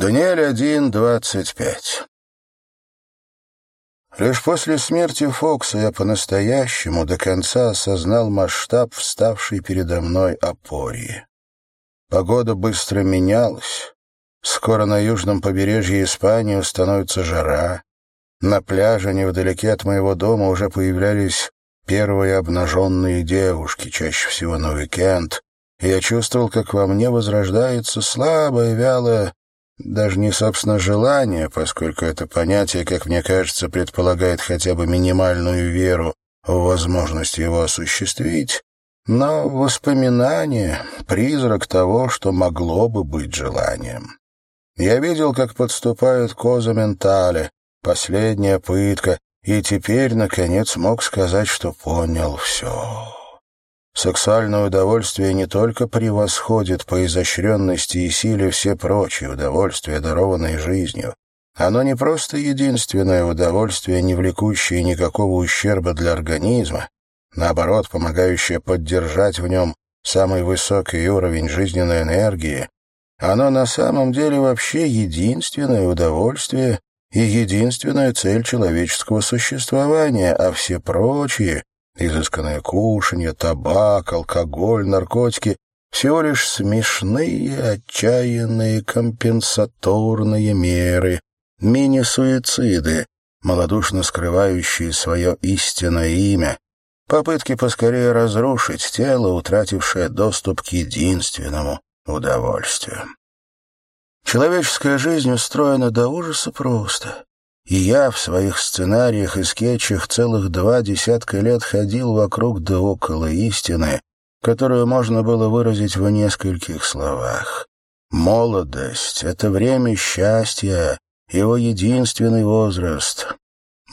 Даниэль 1.25 Лишь после смерти Фокса я по-настоящему до конца осознал масштаб вставшей передо мной опории. Погода быстро менялась. Скоро на южном побережье Испании установится жара. На пляже невдалеке от моего дома уже появлялись первые обнаженные девушки, чаще всего на уикенд, я чувствовал, как во мне возрождается слабое, вялое, даже не, собственно, желание, поскольку это понятие, как мне кажется, предполагает хотя бы минимальную веру в возможность его осуществить, но воспоминание, призрак того, что могло бы быть желанием. Я видел, как подступает коза ментале, последняя пытка, и теперь, наконец, мог сказать, что понял все. Сексуальное удовольствие не только превосходит по изощренности и силе все прочие удовольствия, дарованные жизнью. Оно не просто единственное удовольствие, не влекущее никакого ущерба для организма, наоборот, помогающее поддержать в нем самый высокий уровень жизненной энергии, оно на самом деле вообще единственное удовольствие и единственная цель человеческого существования, а все прочие Изысканное кушанье, табак, алкоголь, наркотики — всего лишь смешные, отчаянные компенсаторные меры, мини-суициды, малодушно скрывающие свое истинное имя, попытки поскорее разрушить тело, утратившее доступ к единственному удовольствию. Человеческая жизнь устроена до ужаса просто. И я в своих сценариях и скетчах целых два десятка лет ходил вокруг да около истины, которую можно было выразить в нескольких словах. Молодость — это время счастья, его единственный возраст.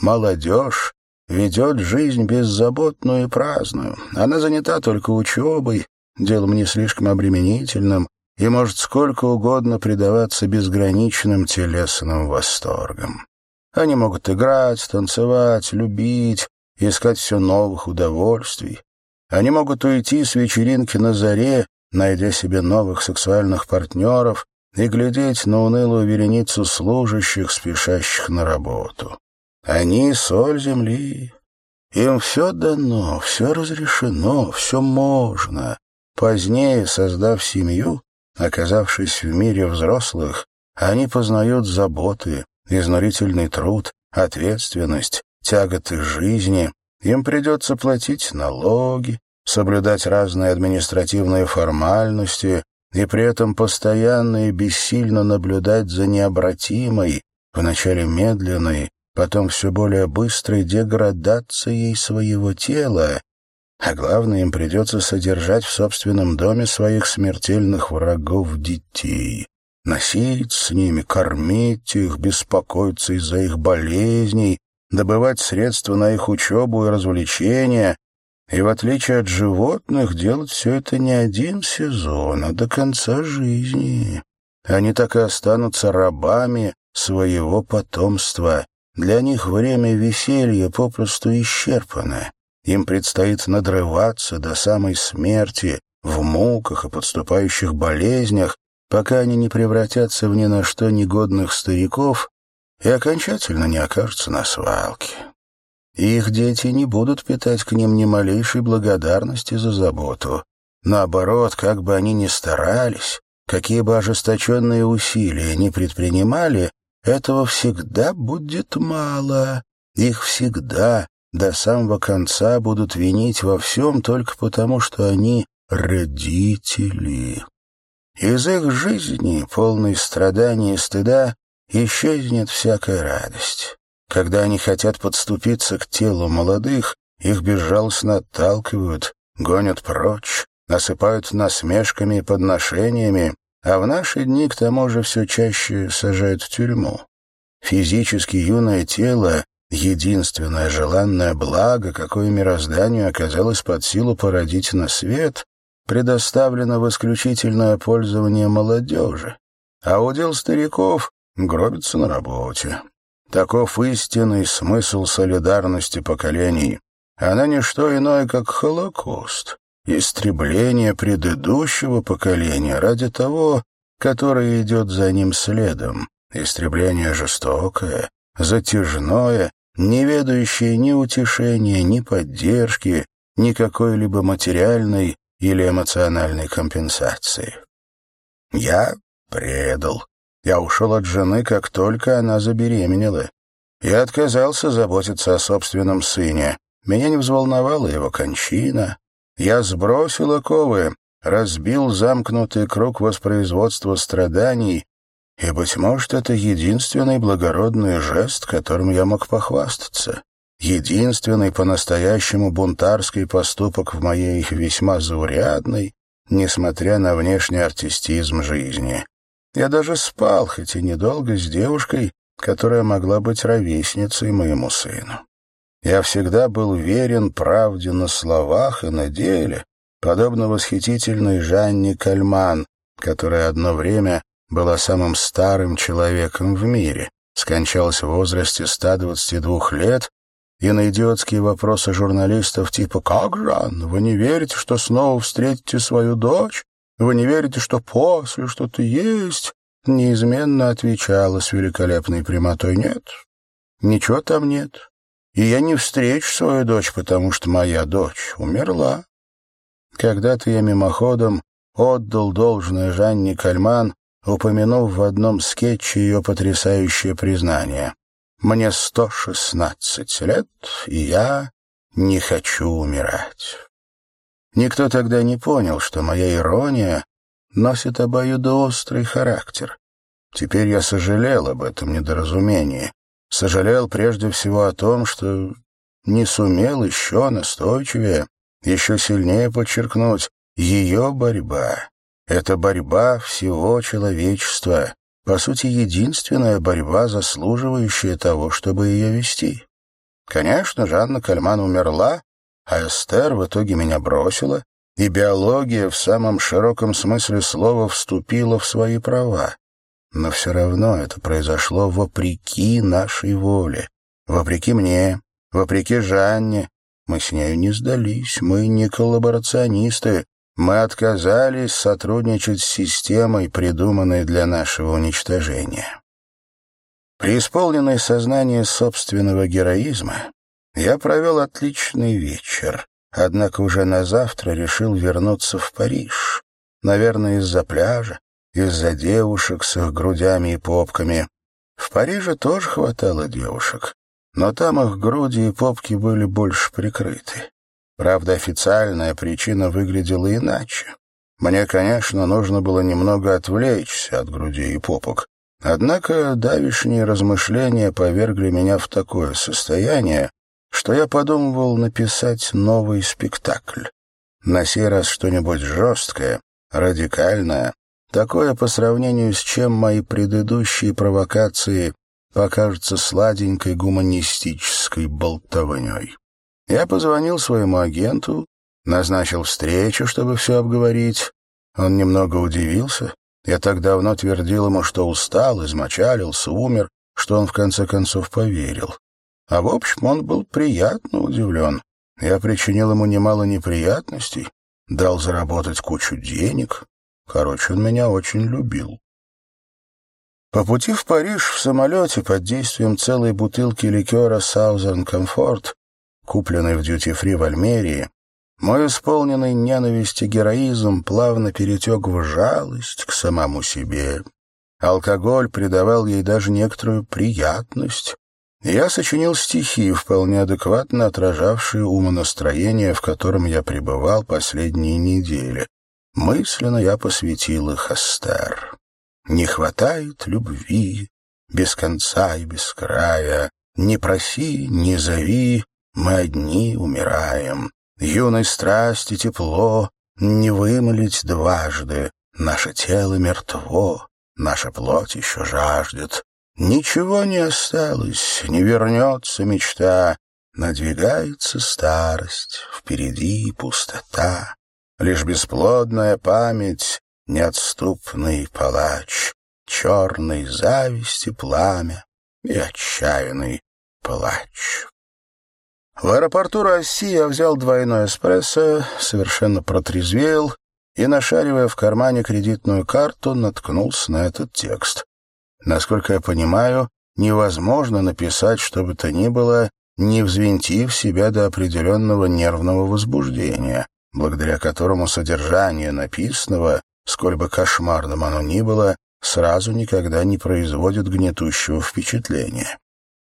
Молодежь ведет жизнь беззаботную и праздную. Она занята только учебой, делом не слишком обременительным, и может сколько угодно предаваться безграничным телесным восторгам. Они могут играть, танцевать, любить, искать все новых удовольствий. Они могут уйти с вечеринки на заре, найдя себе новых сексуальных партнеров, и глядеть на унылую вереницу служащих, спешащих на работу. Они — соль земли. Им все дано, все разрешено, все можно. Позднее, создав семью, оказавшись в мире взрослых, они познают заботы, изнурительный труд, ответственность, тяготы жизни. Им придется платить налоги, соблюдать разные административные формальности и при этом постоянно и бессильно наблюдать за необратимой, вначале медленной, потом все более быстрой деградацией своего тела, а главное, им придется содержать в собственном доме своих смертельных врагов детей носить с ними, кормить их, беспокоиться из-за их болезней, добывать средства на их учебу и развлечения, и, в отличие от животных, делать все это не один сезон, а до конца жизни. Они так и останутся рабами своего потомства. Для них время веселья попросту исчерпано. Им предстоит надрываться до самой смерти, в муках и подступающих болезнях, пока они не превратятся в ни на что негодных стариков и окончательно не окажутся на свалке. Их дети не будут питать к ним ни малейшей благодарности за заботу. Наоборот, как бы они ни старались, какие бы ожесточенные усилия ни предпринимали, этого всегда будет мало. Их всегда до самого конца будут винить во всем только потому, что они родители. Из их жизни, полной страданий и стыда, исчезнет всякая радость. Когда они хотят подступиться к телу молодых, их безжалостно отталкивают, гонят прочь, насыпают насмешками и подношениями, а в наши дни к тому же все чаще сажают в тюрьму. Физически юное тело — единственное желанное благо, какое мирозданию оказалось под силу породить на свет, предоставлено в исключительное пользование молодежи, а удел стариков гробится на работе. Таков истинный смысл солидарности поколений. Она не что иное, как Холокост, истребление предыдущего поколения ради того, которое идет за ним следом. Истребление жестокое, затяжное, не ведающее ни утешения, ни поддержки, ни какой-либо материальной или эмоциональной компенсации. Я предал. Я ушел от жены, как только она забеременела. Я отказался заботиться о собственном сыне. Меня не взволновала его кончина. Я сбросил оковы, разбил замкнутый круг воспроизводства страданий, и, быть может, это единственный благородный жест, которым я мог похвастаться. Единственный по-настоящему бунтарский поступок в моей весьма заурядной, несмотря на внешний артистизм жизни. Я даже спал, хоть и недолго, с девушкой, которая могла быть ровесницей моему сыну. Я всегда был верен правде на словах и на деле, подобно восхитительной Жанне Кальман, которая одно время была самым старым человеком в мире, скончалась в возрасте 122 лет, и на идиотские вопросы журналистов типа «Как, Жан, вы не верите, что снова встретите свою дочь? Вы не верите, что после что-то есть?» неизменно отвечала с великолепной прямотой «Нет, ничего там нет. И я не встречу свою дочь, потому что моя дочь умерла». Когда-то я мимоходом отдал должное Жанне Кальман, упомянув в одном скетче ее потрясающее признание. «Мне сто шестнадцать лет, и я не хочу умирать». Никто тогда не понял, что моя ирония носит обоюдоострый характер. Теперь я сожалел об этом недоразумении. Сожалел прежде всего о том, что не сумел еще настойчивее, еще сильнее подчеркнуть ее борьба. Это борьба всего человечества, по сути, единственная борьба, заслуживающая того, чтобы ее вести. Конечно, Жанна Кальман умерла, а Эстер в итоге меня бросила, и биология в самом широком смысле слова вступила в свои права. Но все равно это произошло вопреки нашей воле, вопреки мне, вопреки Жанне. Мы с нею не сдались, мы не коллаборационисты, мы отказались сотрудничать с системой, придуманной для нашего уничтожения. При исполненной сознании собственного героизма я провел отличный вечер, однако уже на завтра решил вернуться в Париж. Наверное, из-за пляжа, из-за девушек с их грудями и попками. В Париже тоже хватало девушек, но там их груди и попки были больше прикрыты. Правда, официальная причина выглядела иначе. Мне, конечно, нужно было немного отвлечься от грудей и попок. Однако давишние размышления повергли меня в такое состояние, что я подумывал написать новый спектакль. На сей раз что-нибудь жесткое, радикальное, такое, по сравнению с чем мои предыдущие провокации покажутся сладенькой гуманистической болтовней. Я позвонил своему агенту, назначил встречу, чтобы все обговорить. Он немного удивился. Я так давно твердил ему, что устал, измочалился, умер, что он в конце концов поверил. А в общем, он был приятно удивлен. Я причинил ему немало неприятностей, дал заработать кучу денег. Короче, он меня очень любил. По пути в Париж в самолете под действием целой бутылки ликера «Саузерн Комфорт», купленной в дьюти-фри в Альмерии, мой исполненный ненависти героизм плавно перетек в жалость к самому себе. Алкоголь придавал ей даже некоторую приятность, я сочинил стихи, вполне адекватно отражавшие умонастроение, в котором я пребывал последние недели. Мысленно я посвятил их Астер. «Не хватает любви, без конца и без края. Не проси, не зови, мы одни умираем. Юной страсти тепло не вымолить дважды. Наше тело мертво, наша плоть еще жаждет. Ничего не осталось, не вернется мечта, Надвигается старость, впереди пустота. Лишь бесплодная память, неотступный палач, Черной зависти пламя и отчаянный плач. В аэропорту России я взял двойной эспрессо, совершенно протрезвел и, нашаривая в кармане кредитную карту, наткнулся на этот текст. Насколько я понимаю, невозможно написать что бы то ни было, не взвинтив себя до определенного нервного возбуждения, благодаря которому содержание написанного, сколь бы кошмарным оно ни было, сразу никогда не производит гнетущего впечатления.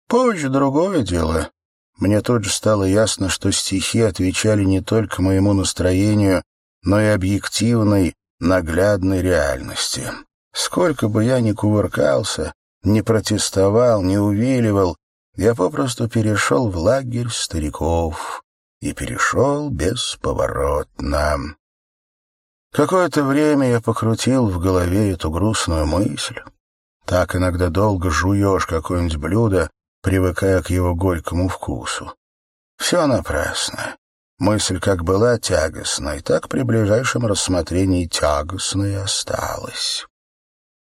Позже другое дело. Мне тут же стало ясно, что стихи отвечали не только моему настроению, но и объективной, наглядной реальности. Сколько бы я ни кувыркался, не протестовал, не увиливал, я попросту перешел в лагерь стариков и перешел бесповоротно. Какое-то время я покрутил в голове эту грустную мысль. Так иногда долго жуешь какое-нибудь блюдо, привыкая к его горькому вкусу. Все напрасно. Мысль как была тягостной, так при ближайшем рассмотрении тягостной осталась.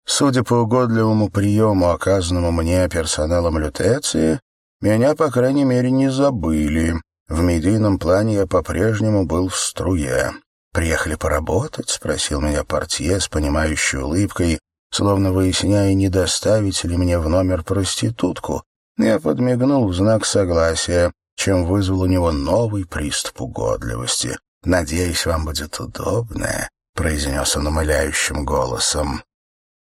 Судя по угодливому приему, оказанному мне персоналом лютеции, меня, по крайней мере, не забыли. В медийном плане я по-прежнему был в струе. «Приехали поработать?» — спросил меня портье с понимающей улыбкой, словно выясняя, не доставить ли мне в номер проститутку. Я подмигнул в знак согласия, чем вызвал у него новый приступ угодливости. «Надеюсь, вам будет удобно», — произнес он умоляющим голосом.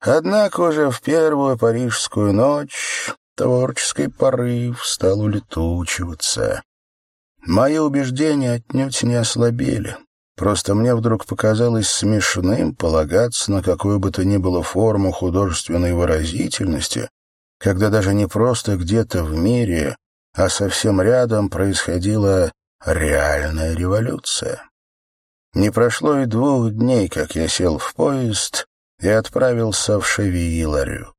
Однако уже в первую парижскую ночь творческий порыв стал улетучиваться. Мои убеждения отнюдь не ослабели. Просто мне вдруг показалось смешным полагаться на какую бы то ни было форму художественной выразительности, когда даже не просто где-то в мире, а совсем рядом происходила реальная революция. Не прошло и двух дней, как я сел в поезд и отправился в Шевииларю.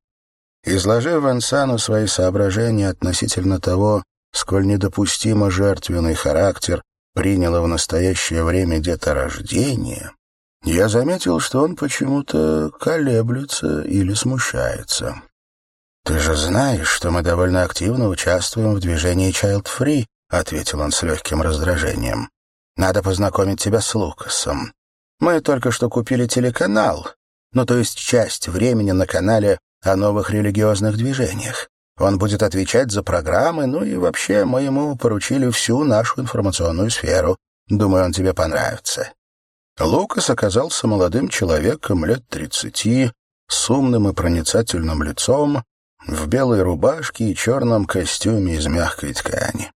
Изложив Вансану свои соображения относительно того, сколь недопустимо жертвенный характер приняло в настоящее время деторождение, я заметил, что он почему-то колеблется или смущается. «Ты же знаешь, что мы довольно активно участвуем в движении Child Free», — ответил он с легким раздражением. «Надо познакомить тебя с Лукасом. Мы только что купили телеканал, ну то есть часть времени на канале о новых религиозных движениях. Он будет отвечать за программы, ну и вообще мы ему поручили всю нашу информационную сферу. Думаю, он тебе понравится». Лукас оказался молодым человеком лет тридцати, с умным и проницательным лицом, в белой рубашке и черном костюме из мягкой ткани.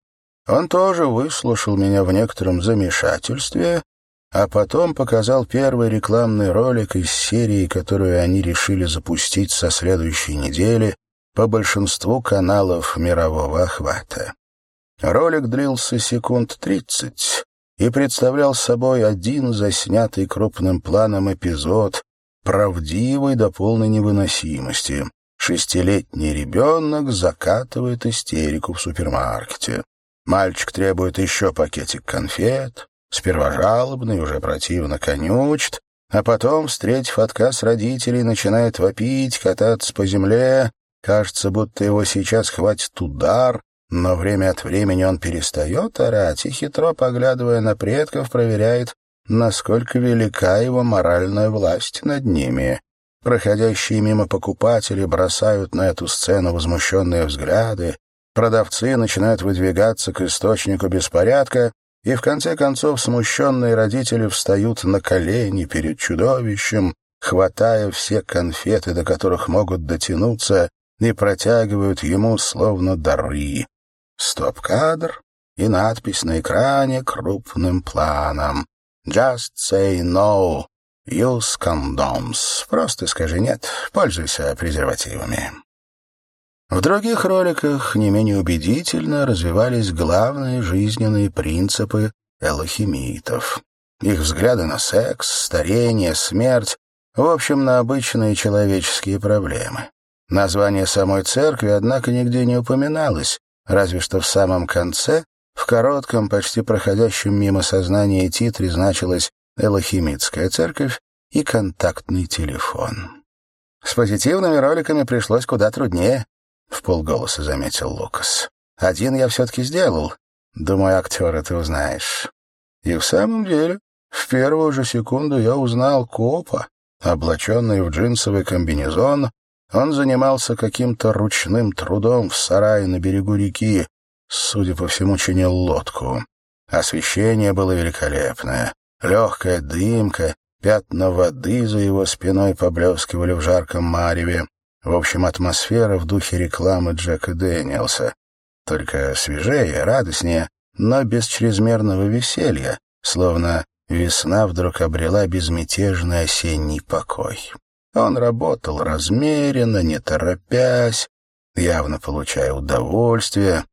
Он тоже выслушал меня в некотором замешательстве, а потом показал первый рекламный ролик из серии, которую они решили запустить со следующей недели по большинству каналов мирового охвата. Ролик длился секунд тридцать и представлял собой один заснятый крупным планом эпизод, правдивый до полной невыносимости. Шестилетний ребенок закатывает истерику в супермаркете. Мальчик требует еще пакетик конфет, Сперва жалобно и уже противно конючит, а потом, встретив отказ родителей, начинает вопить, кататься по земле. Кажется, будто его сейчас хватит удар, но время от времени он перестает орать и, хитро поглядывая на предков, проверяет, насколько велика его моральная власть над ними. Проходящие мимо покупатели бросают на эту сцену возмущенные взгляды, продавцы начинают выдвигаться к источнику беспорядка, и в конце концов смущенные родители встают на колени перед чудовищем, хватая все конфеты, до которых могут дотянуться, и протягивают ему словно дары. Стоп-кадр и надпись на экране крупным планом. «Just say no. Use condoms». Просто скажи «нет». Пользуйся презервативами. В других роликах не менее убедительно развивались главные жизненные принципы элохимитов. Их взгляды на секс, старение, смерть, в общем, на обычные человеческие проблемы. Название самой церкви, однако, нигде не упоминалось, разве что в самом конце, в коротком, почти проходящем мимо сознания титре значилась «Элохимитская церковь» и «Контактный телефон». С позитивными роликами пришлось куда труднее. — в полголоса заметил Лукас. «Один я все-таки сделал. Думаю, актера ты узнаешь». И в самом деле В первую же секунду я узнал копа. Облаченный в джинсовый комбинезон, он занимался каким-то ручным трудом в сарае на берегу реки, судя по всему, чинил лодку. Освещение было великолепное. Легкая дымка, пятна воды за его спиной поблескивали в жарком мареве. В общем, атмосфера в духе рекламы Джека Дэниелса. Только свежее, радостнее, но без чрезмерного веселья, словно весна вдруг обрела безмятежный осенний покой. Он работал размеренно, не торопясь, явно получая удовольствие.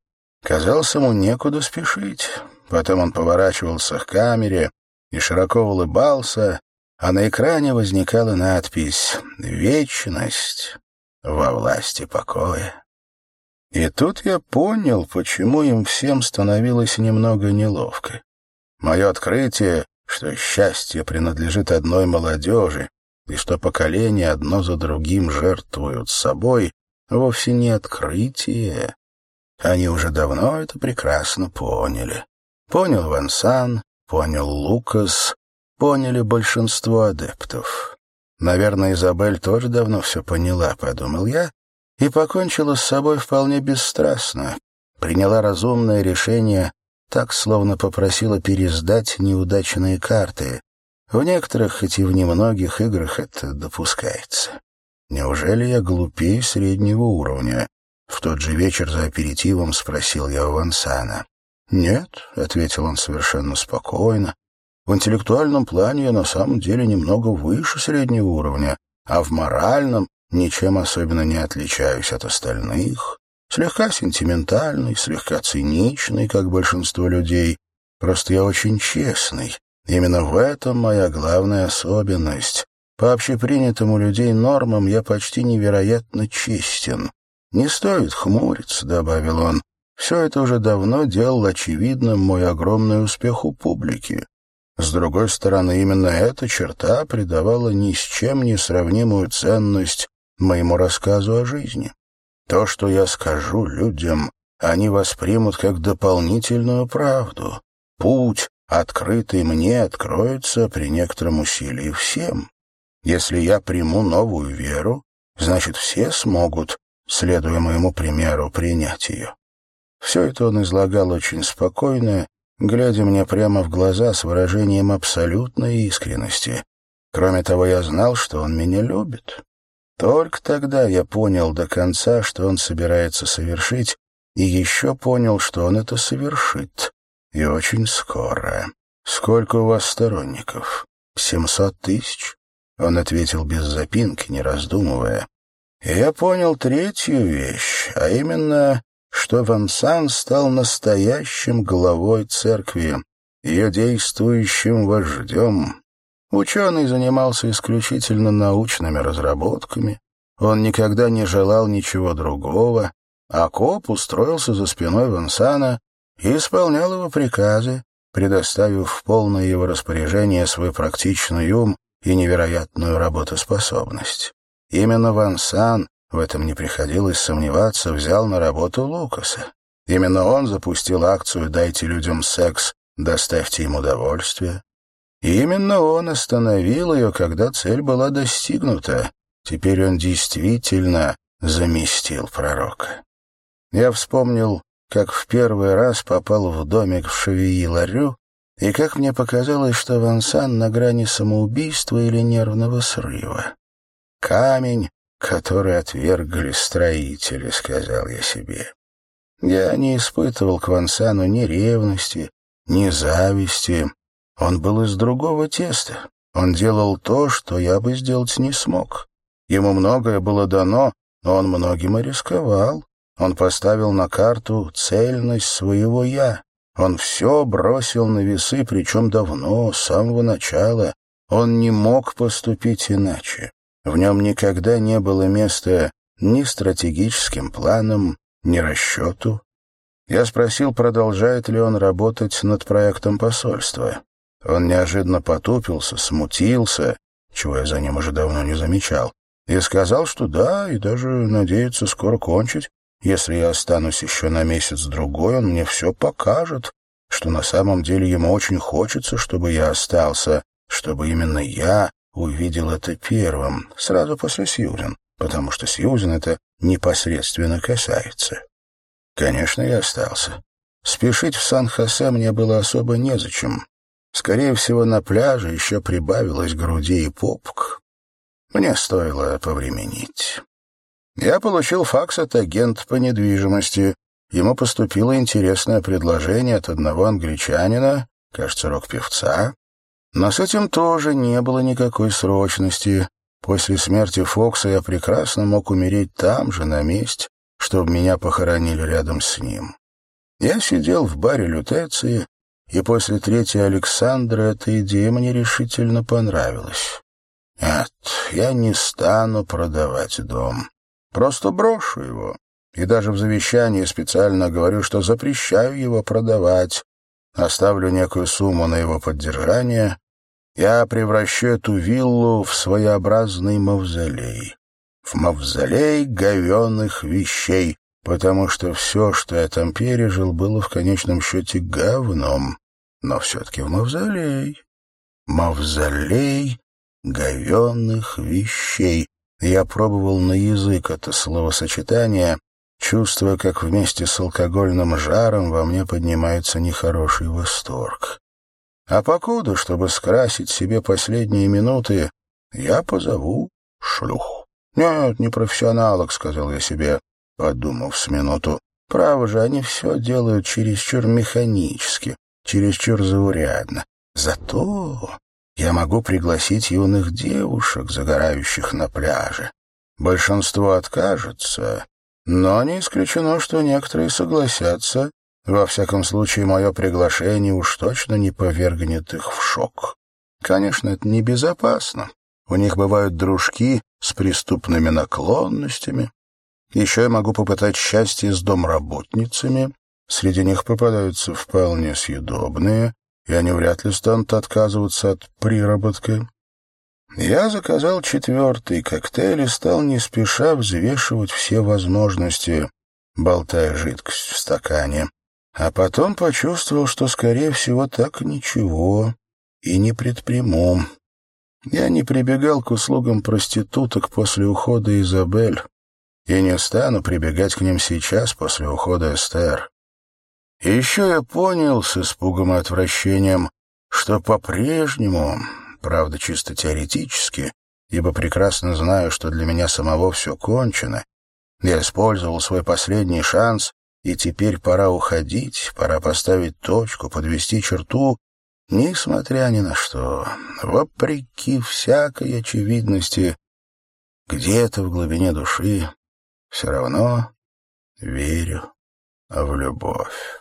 Казалось, ему некуда спешить. Потом он поворачивался к камере и широко улыбался, а на экране возникала надпись «Вечность во власти покоя». И тут я понял, почему им всем становилось немного неловко. Мое открытие, что счастье принадлежит одной молодежи, и что поколения одно за другим жертвуют собой, вовсе не открытие. Они уже давно это прекрасно поняли. Понял Ван Сан, понял Лукас, поняли большинство адептов. Наверное, Изабель тоже давно все поняла, подумал я, и покончила с собой вполне бесстрастно, приняла разумное решение, так словно попросила пересдать неудачные карты, в некоторых, хоть и в немногих играх это допускается. Неужели я глупее среднего уровня? В тот же вечер за аперитивом спросил я у Вансана. «Нет», — ответил он совершенно спокойно, «в интеллектуальном плане я на самом деле немного выше среднего уровня, а в моральном ничем особенно не отличаюсь от остальных. Слегка сентиментальный, слегка циничный, как большинство людей. Просто я очень честный, Именно в этом моя главная особенность. По общепринятым у людей нормам я почти невероятно честен. «Не стоит хмуриться», — добавил он. «Все это уже давно делал очевидным мой огромный успех у публики. С другой стороны, именно эта черта придавала ни с чем не сравнимую ценность моему рассказу о жизни. То, что я скажу людям, они воспримут как дополнительную правду. Путь, открытый мне откроется при некотором усилии всем. Если я приму новую веру, значит, все смогут, следуя моему примеру, принять ее. Все это он излагал очень спокойно, глядя мне прямо в глаза с выражением абсолютной искренности. Кроме того, я знал, что он меня любит. Только тогда я понял до конца, что он собирается совершить, и еще понял, что он это совершит и очень скоро. Сколько у вас сторонников? Семьсот тысяч? Он ответил без запинки, не раздумывая. И я понял третью вещь, а именно, что Ван Сан стал настоящим главой церкви, ее действующим вождем. Ученый занимался исключительно научными разработками, он никогда не желал ничего другого, а коп устроился за спиной Вансана и исполнял его приказы, предоставив в полное его распоряжение свой практичный ум и невероятную работоспособность. Именно Ван Сан, в этом не приходилось сомневаться, взял на работу Лукаса. Именно он запустил акцию «Дайте людям секс, доставьте им удовольствие». И именно он остановил ее, когда цель была достигнута. Теперь он действительно заместил пророка. Я вспомнил как в первый раз попал в домик в Шавии-Ларю, и как мне показалось, что Вансан на грани самоубийства или нервного срыва. «Камень, который отвергли строители», — сказал я себе. Я не испытывал к Вансану ни ревности, ни зависти. Он был из другого теста. Он делал то, что я бы сделать не смог. Ему многое было дано, но он многим и рисковал. Он поставил на карту цельность своего «я». Он все бросил на весы, причем давно, с самого начала. Он не мог поступить иначе. В нем никогда не было места ни стратегическим планам, ни расчету. Я спросил, продолжает ли он работать над проектом посольства. Он неожиданно потупился, смутился, чего я за ним уже давно не замечал, и сказал, что да, и даже надеется скоро кончить, если я останусь еще на месяц-другой, он мне все покажет. что на самом деле ему очень хочется, чтобы я остался, чтобы именно я увидел это первым, сразу после Сьюзен, потому что Сьюзен это непосредственно касается. Конечно, я остался. Спешить в Сан-Хосе мне было особо незачем. Скорее всего, на пляже еще прибавилось груди и попк. Мне стоило повременить. Я получил факс от агента по недвижимости. Ему поступило интересное предложение от одного англичанина, кажется, рок-певца. Но с этим тоже не было никакой срочности. После смерти Фокса я прекрасно мог умереть там же, на месте, чтобы меня похоронили рядом с ним. Я сидел в баре Лютеции, и после третьей Александра эта идея мне решительно понравилась. Нет, я не стану продавать дом. Просто брошу его. И даже в завещании специально говорю, что запрещаю его продавать. Оставлю некую сумму на его поддержание. Я превращу эту виллу в своеобразный мавзолей. В мавзолей говенных вещей, потому что все, что я там пережил, было в конечном счете говном. Но все-таки в мавзолей. Мавзолей говенных вещей. Я пробовал на язык это словосочетание, чувствуя, как вместе с алкогольным жаром во мне поднимается нехороший восторг. А покуда, чтобы скрасить себе последние минуты, я позову шлюх. «Нет, не профессионалок», — сказал я себе, подумав с минуту. «Право же, они все делают чересчур механически, чересчур заурядно. Зато я могу пригласить юных девушек, загорающих на пляже. Большинство откажется, но не исключено, что некоторые согласятся. Во всяком случае, мое приглашение уж точно не повергнет их в шок. Конечно, это небезопасно. У них бывают дружки с преступными наклонностями. Еще я могу попытать счастье с домработницами. Среди них попадаются вполне съедобные, и они вряд ли станут отказываться от приработка. Я заказал четвертый коктейль и стал не спеша взвешивать все возможности, болтая жидкость в стакане. А потом почувствовал, что, скорее всего, так ничего и не предприму. Я не прибегал к услугам проституток после ухода Изабель и не стану прибегать к ним сейчас после ухода Эстер. И еще я понял с испугом и отвращением, что по-прежнему, правда чисто теоретически, ибо прекрасно знаю, что для меня самого все кончено, я использовал свой последний шанс, и теперь пора уходить, пора поставить точку, подвести черту, несмотря ни на что, вопреки всякой очевидности, где-то в глубине души все равно верю в любовь.